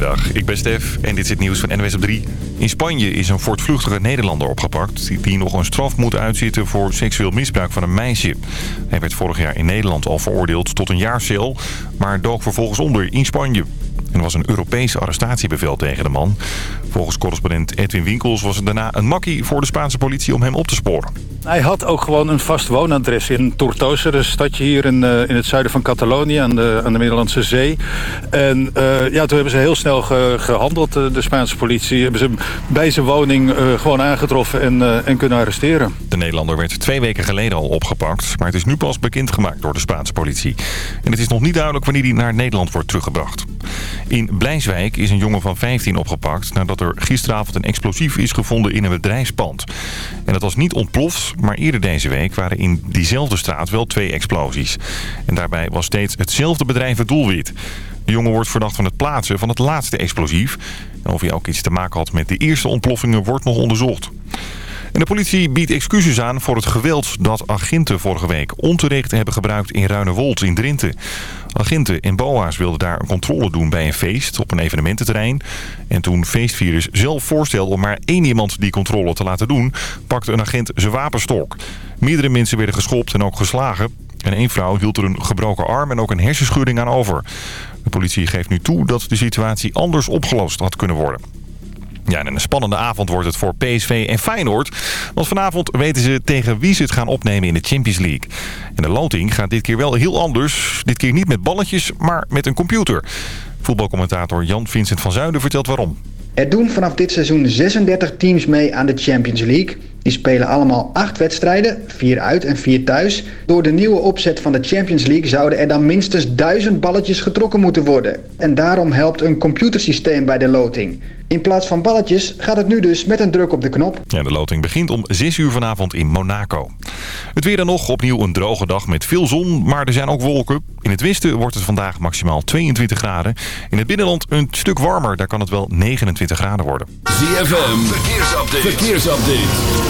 Goedemiddag, ik ben Stef en dit is het nieuws van NWS op 3. In Spanje is een voortvluchtige Nederlander opgepakt... die nog een straf moet uitzitten voor seksueel misbruik van een meisje. Hij werd vorig jaar in Nederland al veroordeeld tot een jaar cel... maar dook vervolgens onder in Spanje. En er was een Europees arrestatiebevel tegen de man. Volgens correspondent Edwin Winkels was het daarna een makkie voor de Spaanse politie om hem op te sporen. Hij had ook gewoon een vast woonadres in Tortosa, een stadje hier in, uh, in het zuiden van Catalonië aan de, aan de Middellandse Zee. En uh, ja, toen hebben ze heel snel ge, gehandeld, uh, de Spaanse politie. Hebben ze bij zijn woning gewoon aangetroffen en, en kunnen arresteren. De Nederlander werd twee weken geleden al opgepakt, maar het is nu pas bekendgemaakt door de Spaanse politie. En het is nog niet duidelijk wanneer hij naar Nederland wordt teruggebracht. In Blijswijk is een jongen van 15 opgepakt nadat er gisteravond een explosief is gevonden in een bedrijfspand. En dat was niet ontploft, maar eerder deze week waren in diezelfde straat wel twee explosies. En daarbij was steeds hetzelfde bedrijf het doelwit. De jongen wordt verdacht van het plaatsen van het laatste explosief. En of hij ook iets te maken had met de eerste ontploffingen wordt nog onderzocht. En de politie biedt excuses aan voor het geweld dat agenten vorige week onterecht hebben gebruikt in Ruinewold in Drenthe. Agenten en BOA's wilden daar een controle doen bij een feest op een evenemententerrein. En toen feestvirus zelf voorstelde om maar één iemand die controle te laten doen, pakte een agent zijn wapenstok. Meerdere mensen werden geschopt en ook geslagen. En één vrouw hield er een gebroken arm en ook een hersenschudding aan over. De politie geeft nu toe dat de situatie anders opgelost had kunnen worden. Ja, en een spannende avond wordt het voor PSV en Feyenoord. Want vanavond weten ze tegen wie ze het gaan opnemen in de Champions League. En de loting gaat dit keer wel heel anders. Dit keer niet met balletjes, maar met een computer. Voetbalcommentator Jan-Vincent van Zuiden vertelt waarom. Er doen vanaf dit seizoen 36 teams mee aan de Champions League. Die spelen allemaal acht wedstrijden, vier uit en vier thuis. Door de nieuwe opzet van de Champions League zouden er dan minstens duizend balletjes getrokken moeten worden. En daarom helpt een computersysteem bij de loting. In plaats van balletjes gaat het nu dus met een druk op de knop. Ja, de loting begint om 6 uur vanavond in Monaco. Het weer dan nog, opnieuw een droge dag met veel zon, maar er zijn ook wolken. In het westen wordt het vandaag maximaal 22 graden. In het binnenland een stuk warmer, daar kan het wel 29 graden worden. ZFM, verkeersupdate. verkeersupdate.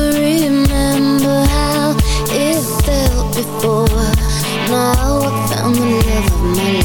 before. Now I found the love of my life.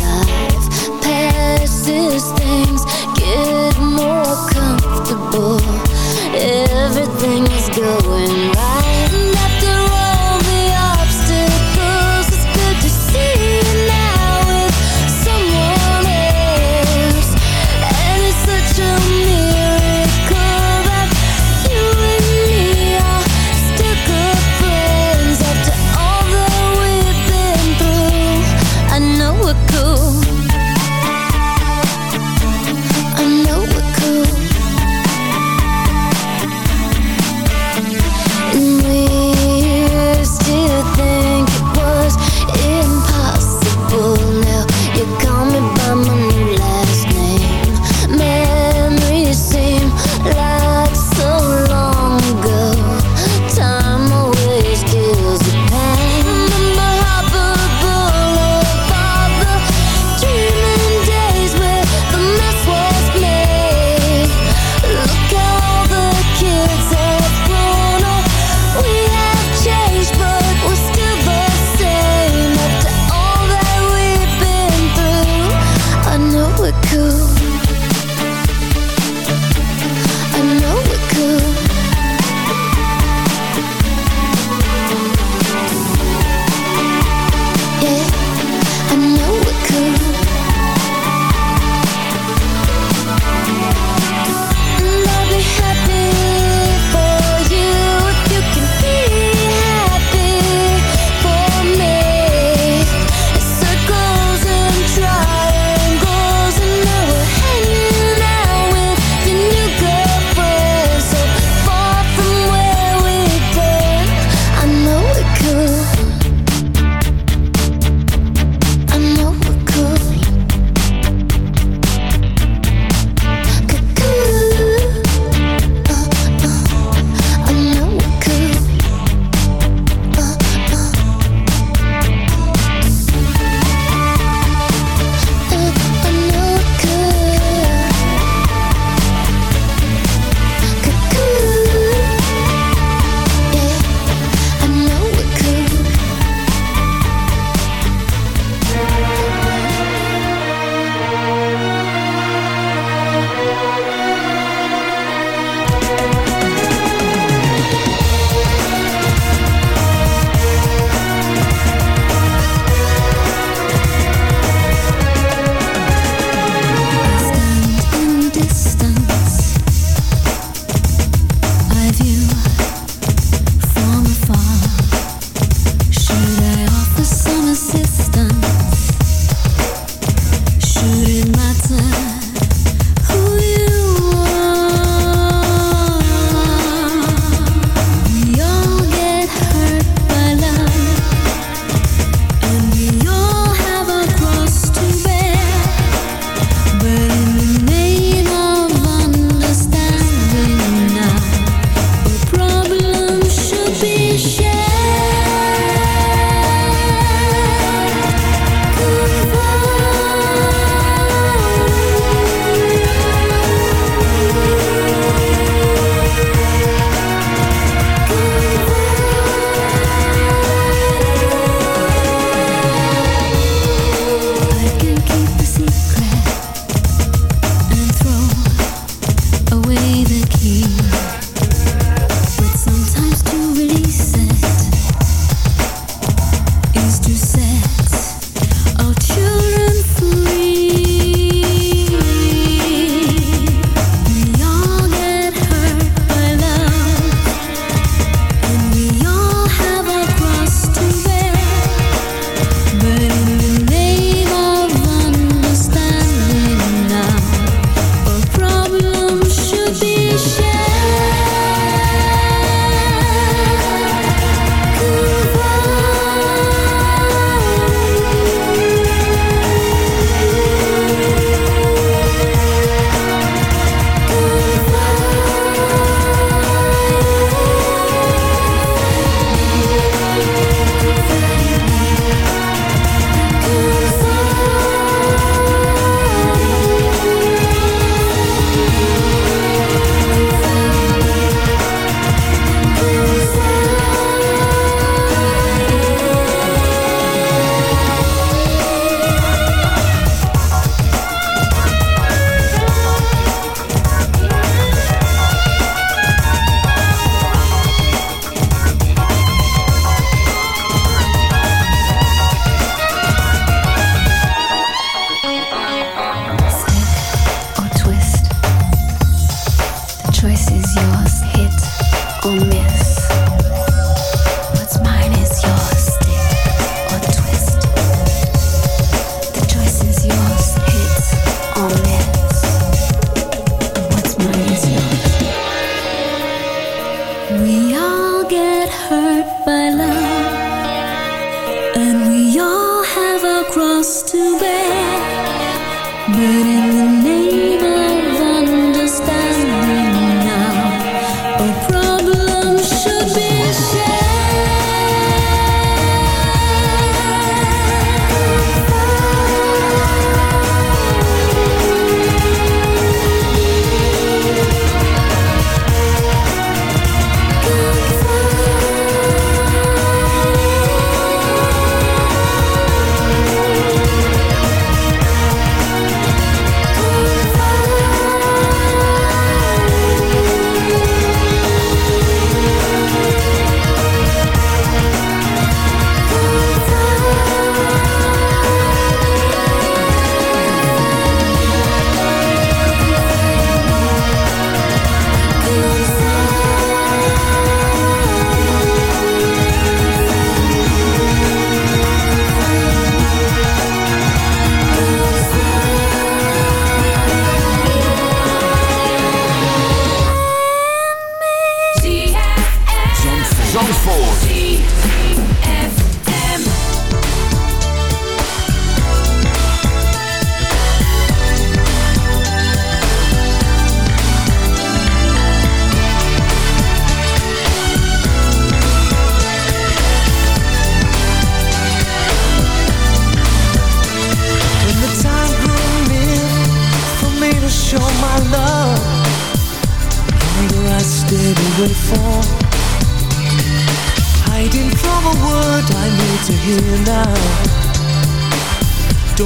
We all get hurt by love.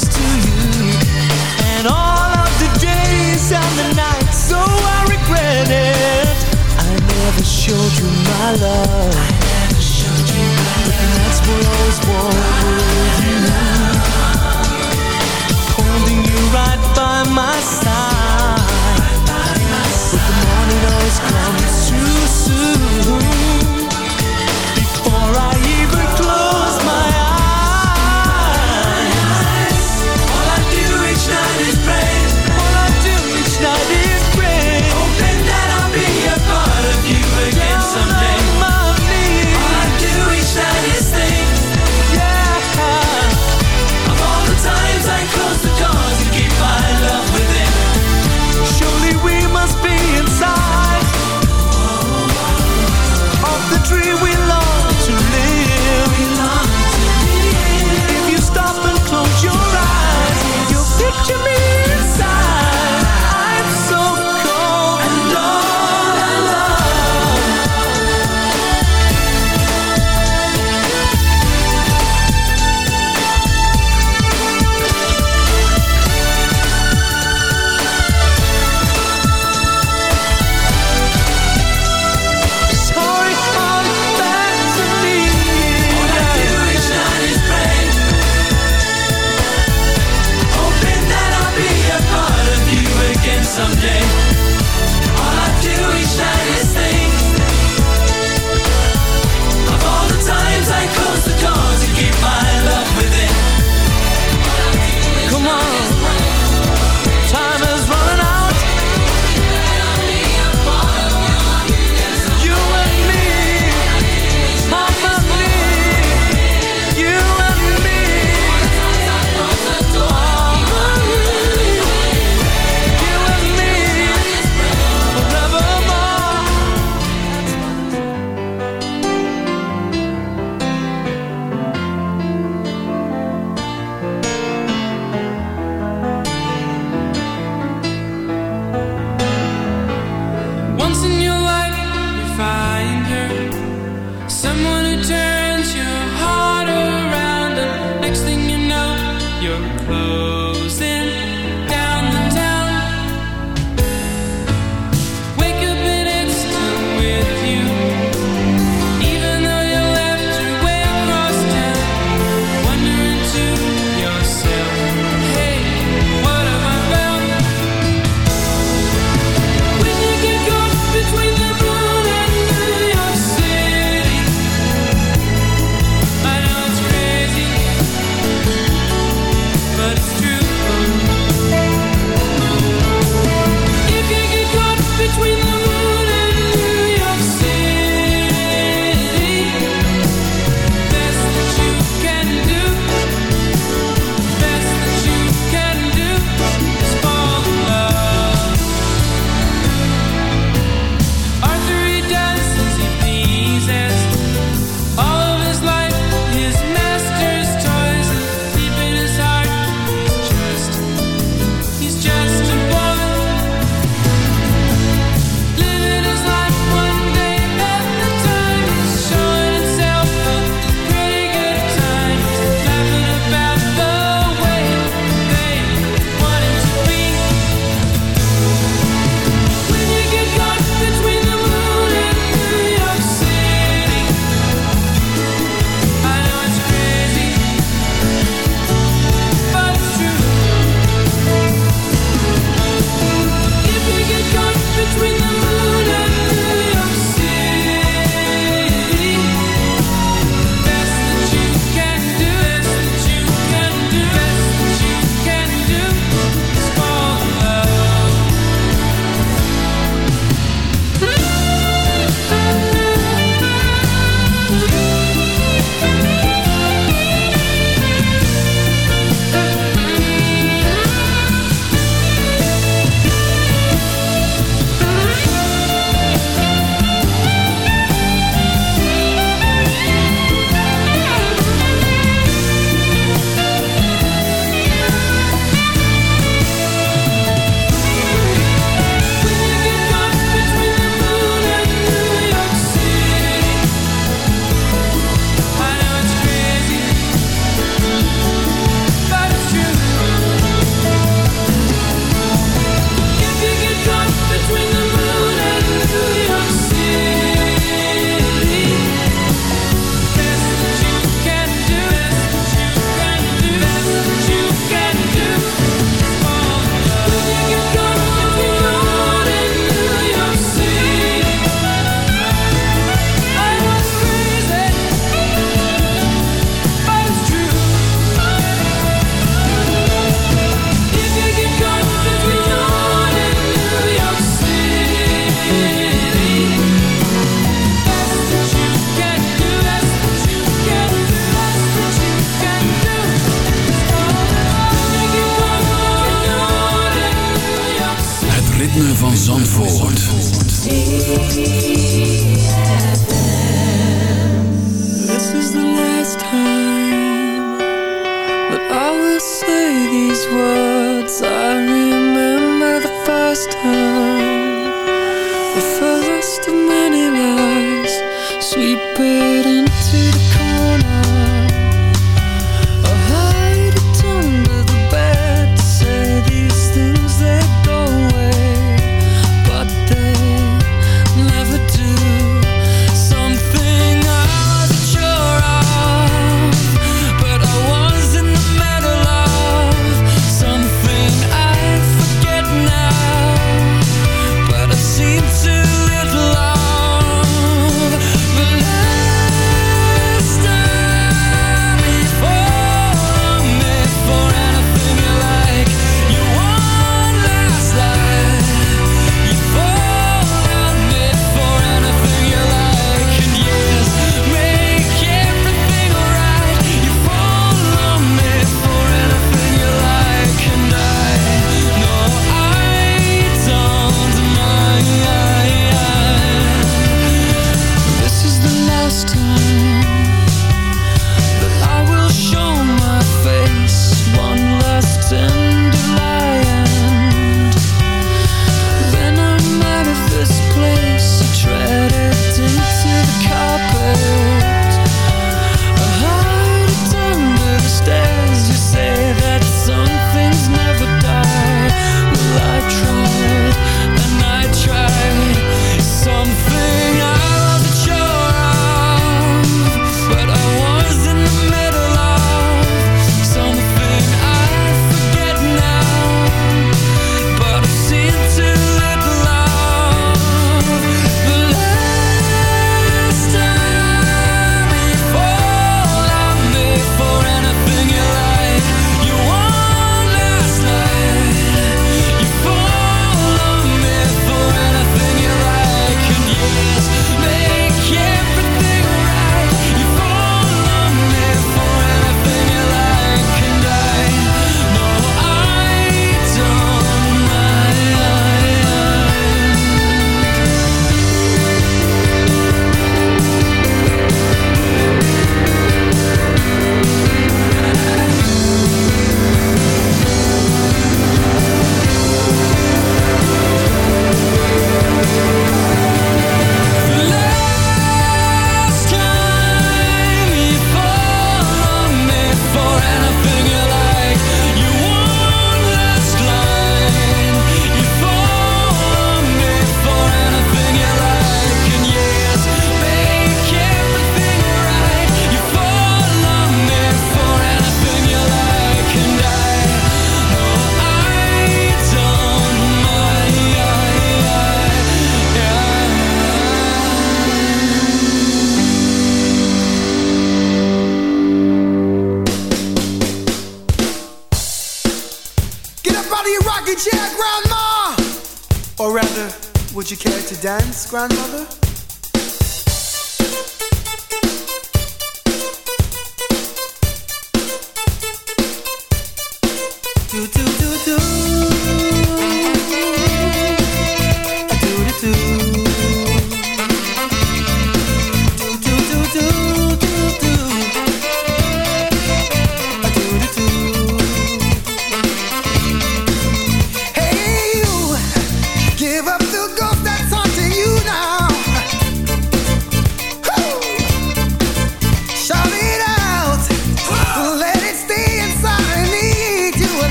to you. And all of the days and the nights So I regret it. I never showed you my love. I always warm with. You Holding you right by my side. But the morning always comes too soon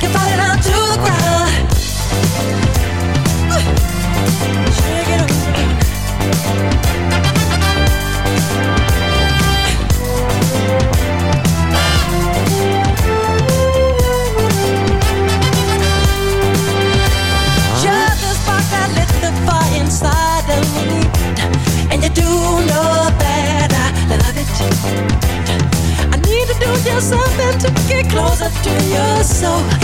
shake down to the ground. You're the spark that lit the fire inside of me, and you do know that I love it. I need to do something to get closer to your soul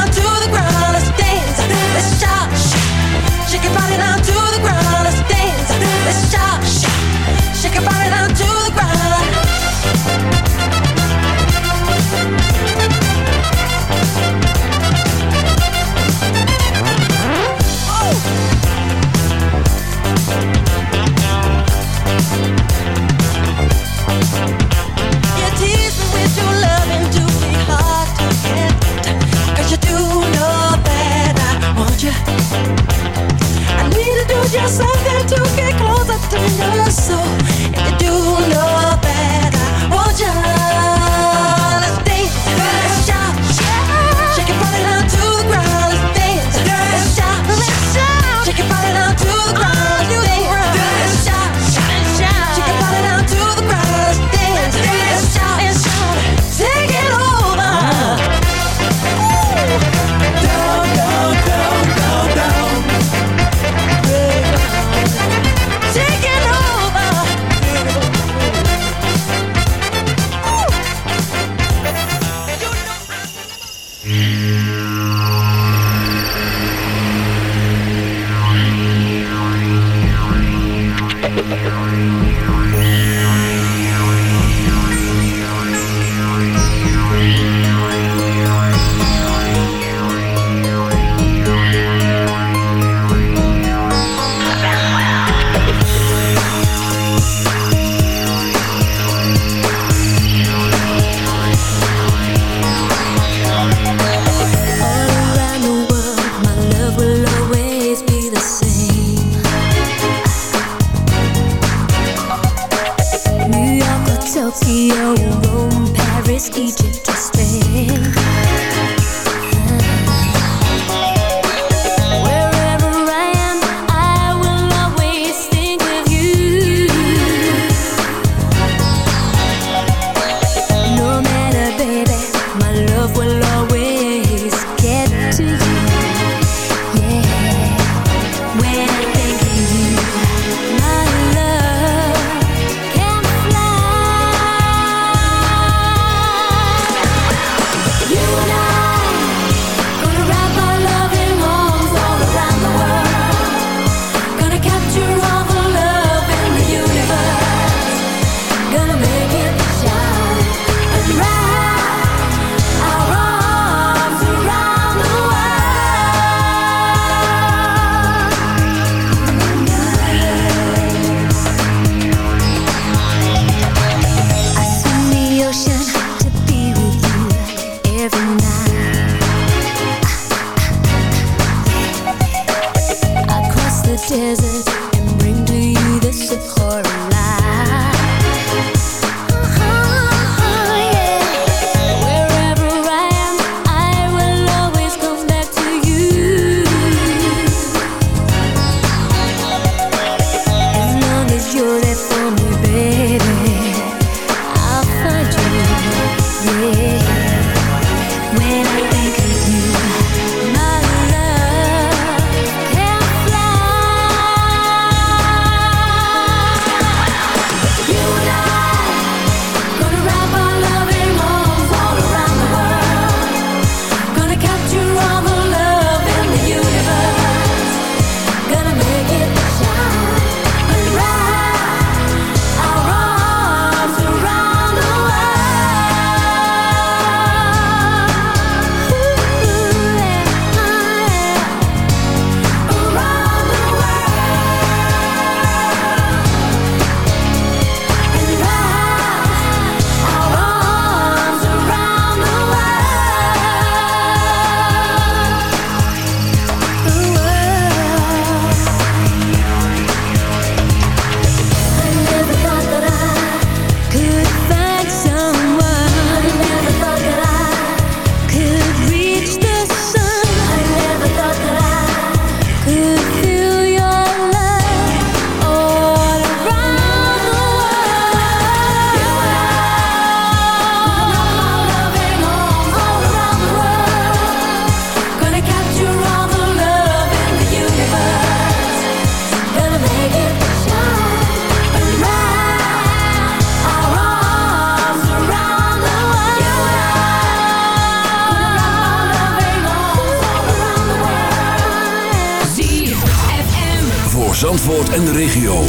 regio.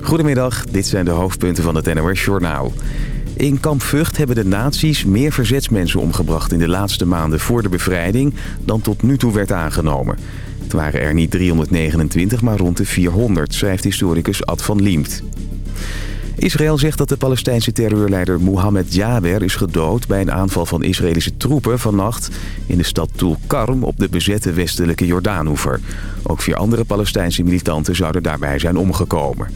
Goedemiddag, dit zijn de hoofdpunten van het NOS-journaal. In kamp Vught hebben de nazi's meer verzetsmensen omgebracht... in de laatste maanden voor de bevrijding dan tot nu toe werd aangenomen. Het waren er niet 329, maar rond de 400, schrijft historicus Ad van Liemt. Israël zegt dat de Palestijnse terreurleider Mohammed Jaber is gedood... bij een aanval van Israëlische troepen vannacht in de stad Tulkarm... op de bezette westelijke Jordaanoever. Ook vier andere Palestijnse militanten zouden daarbij zijn omgekomen.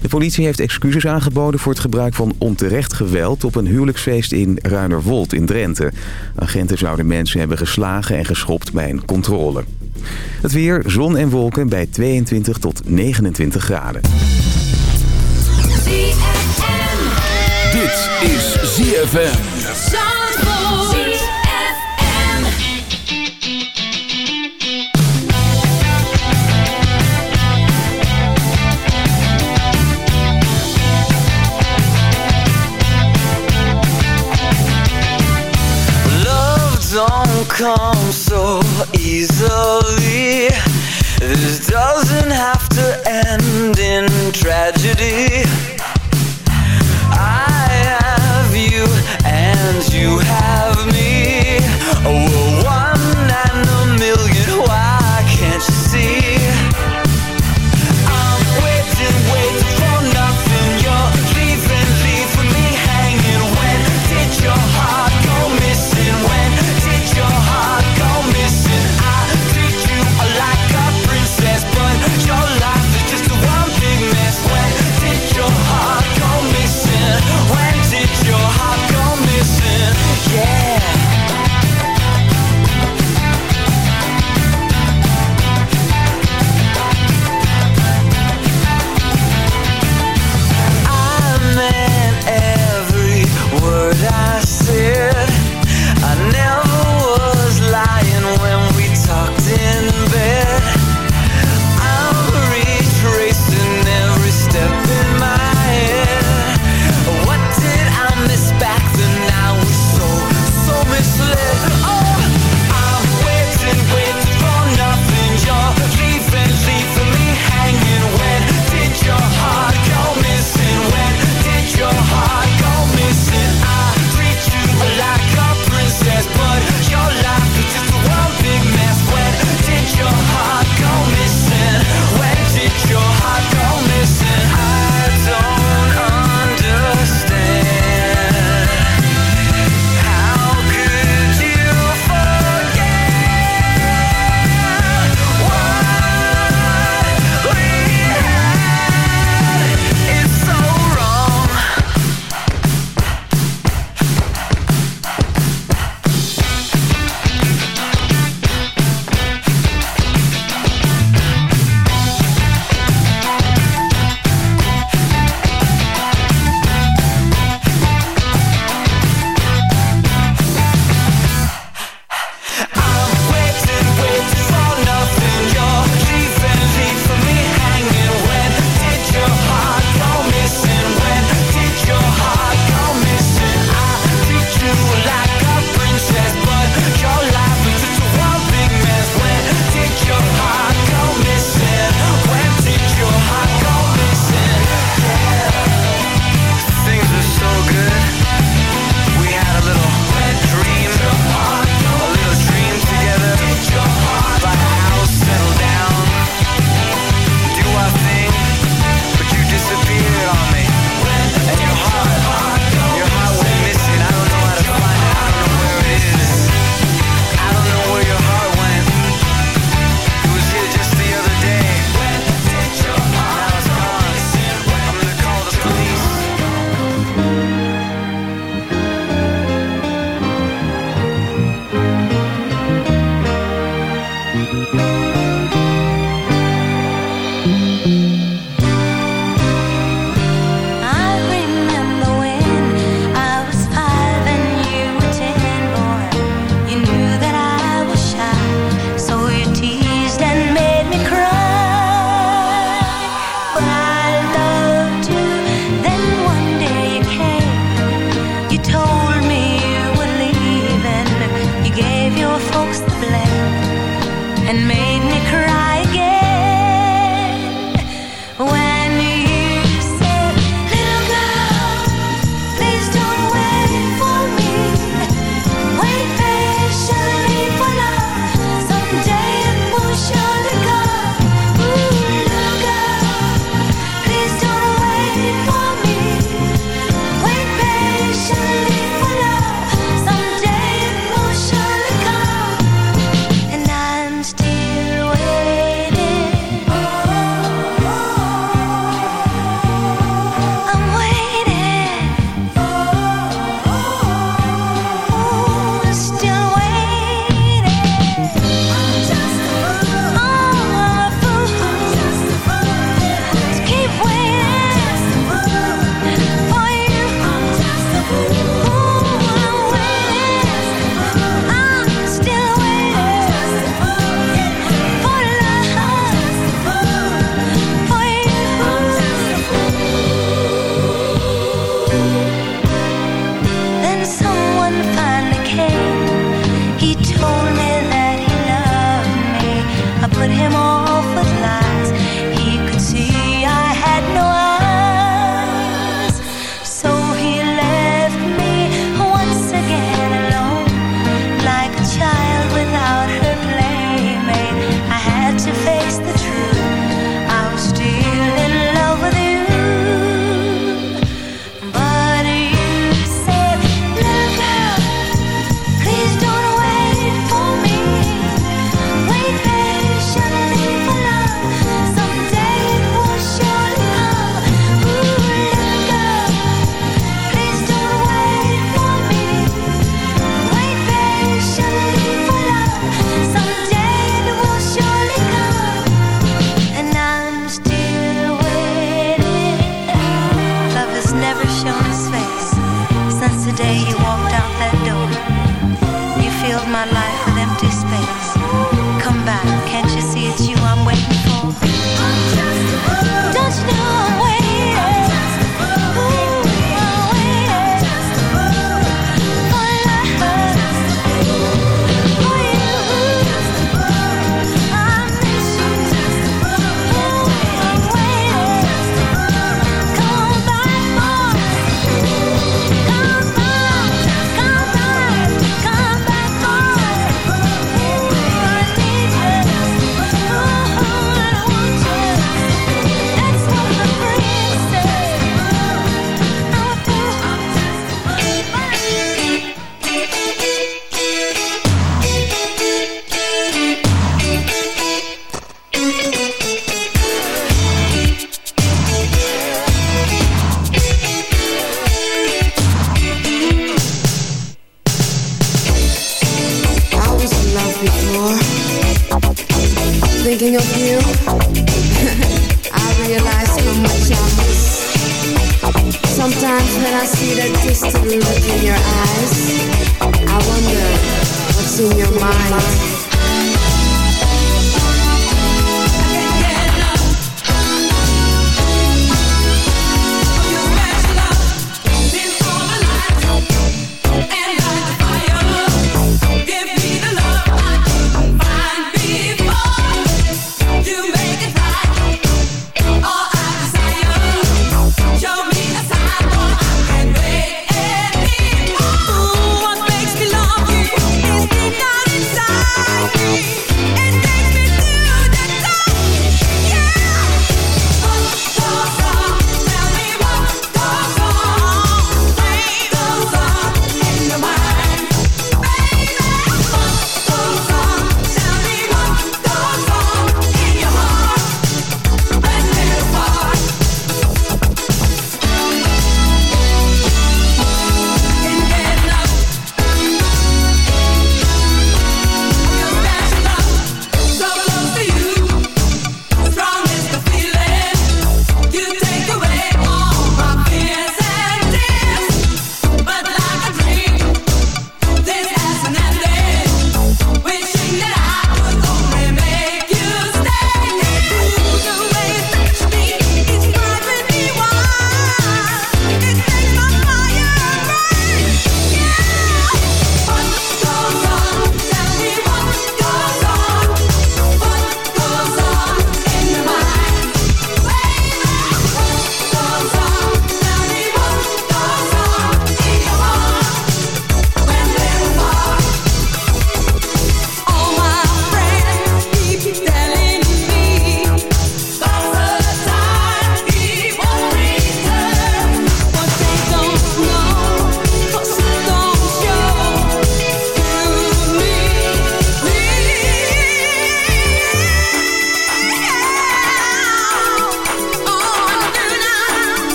De politie heeft excuses aangeboden voor het gebruik van onterecht geweld... op een huwelijksfeest in Ruinerwold in Drenthe. Agenten zouden mensen hebben geslagen en geschopt bij een controle. Het weer, zon en wolken bij 22 tot 29 graden. ZFM. come so easily This doesn't have to end in tragedy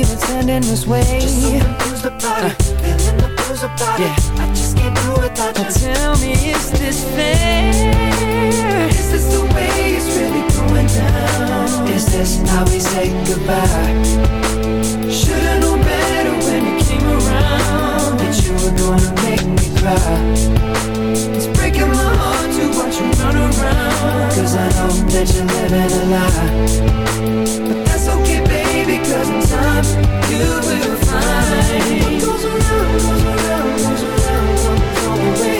Can't believe it's ending this way. Just so confused about it. Feeling about it. I just can't do without you. Tell me, is this fair? Is this the way it's really going down? Is this how we say goodbye? Should've known better when you came around that you were gonna make me cry. It's breaking my heart to watch you run around. Cause I know that you're living a lie. Sometimes you will find goes around, goes around, goes around.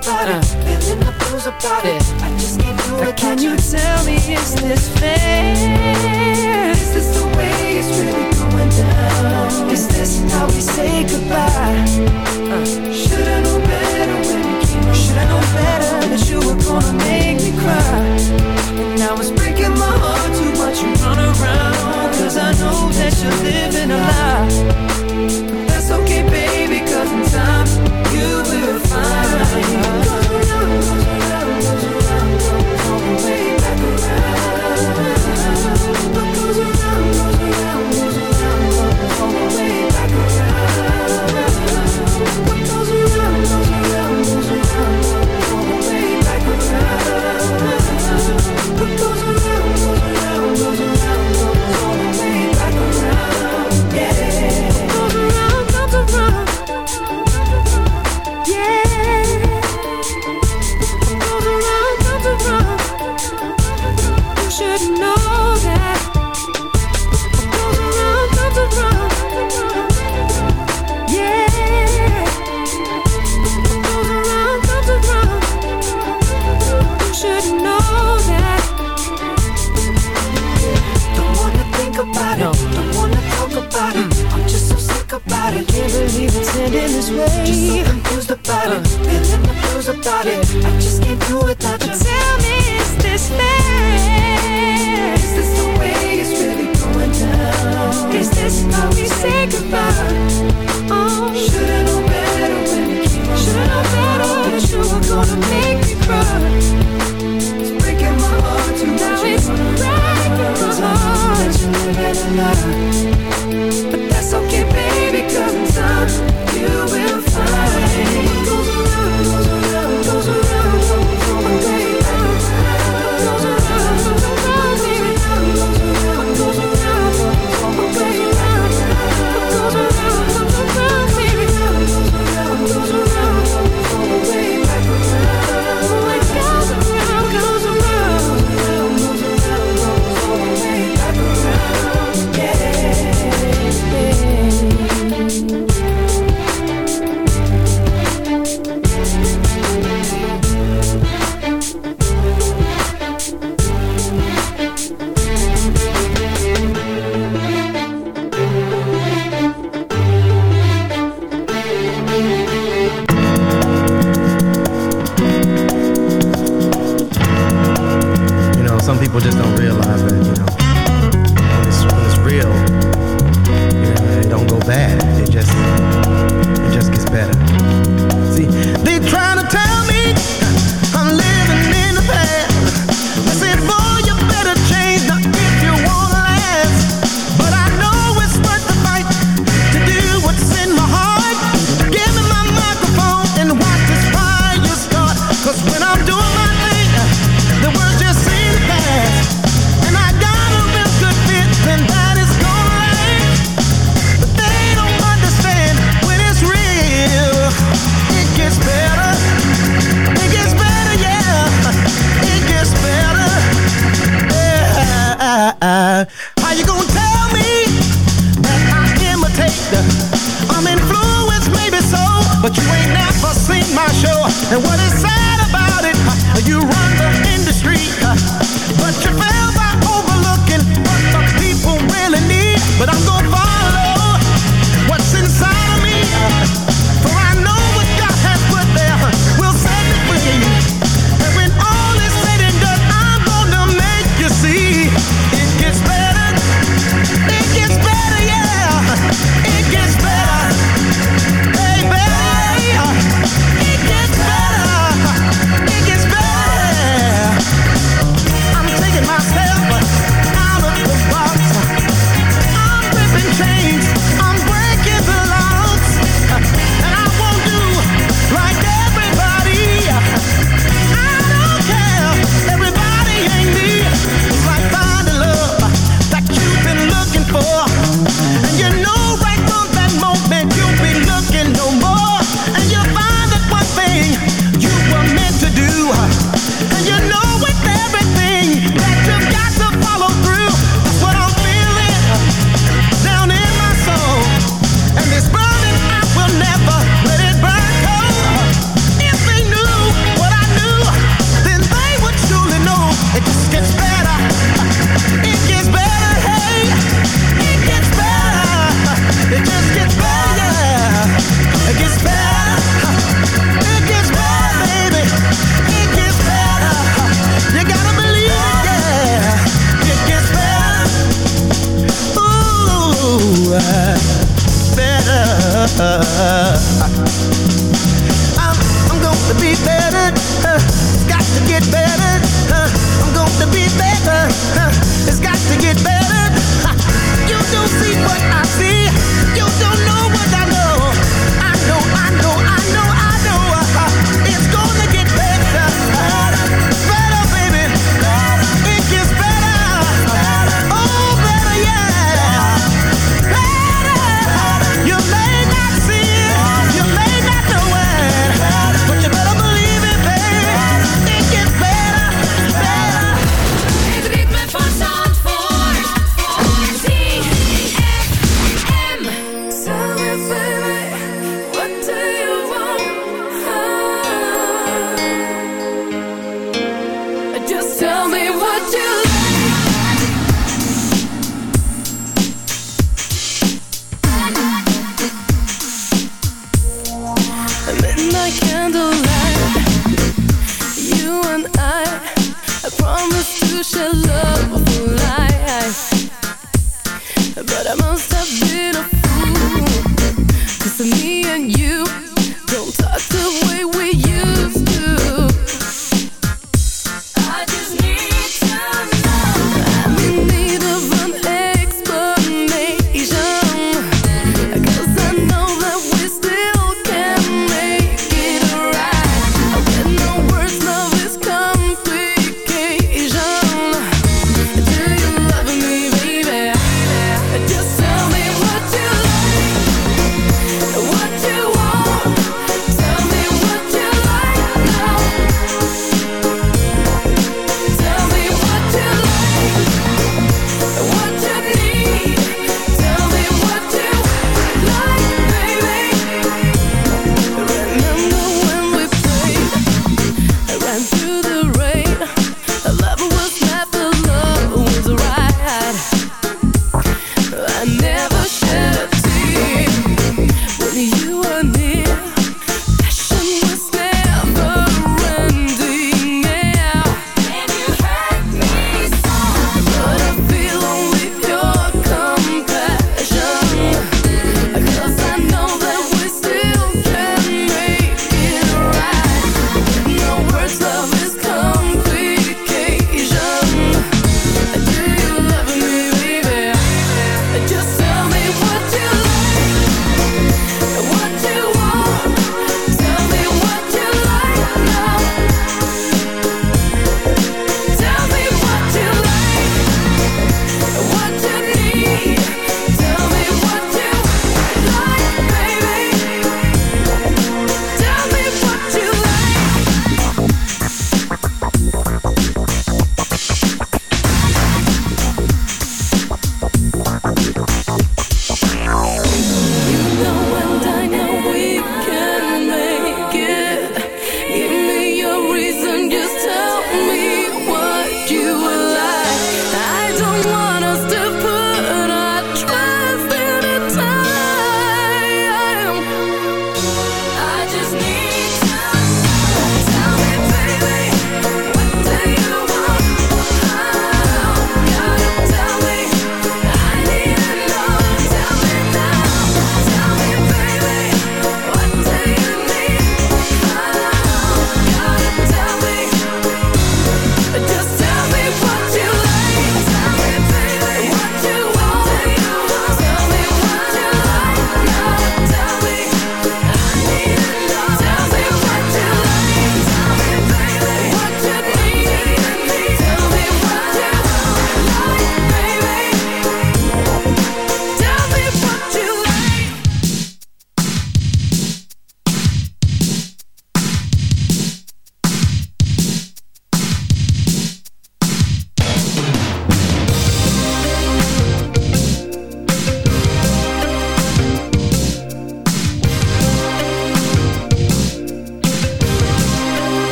about uh. it, feeling the blues about yeah. it. I just can't do it. Can you tell me is this fair? Is this the way it's really going down? Is this how we say goodbye? Uh. Should I know better when we came? Around? Should I know better that you were gonna make me cry? And now it's breaking my heart to watch You run around.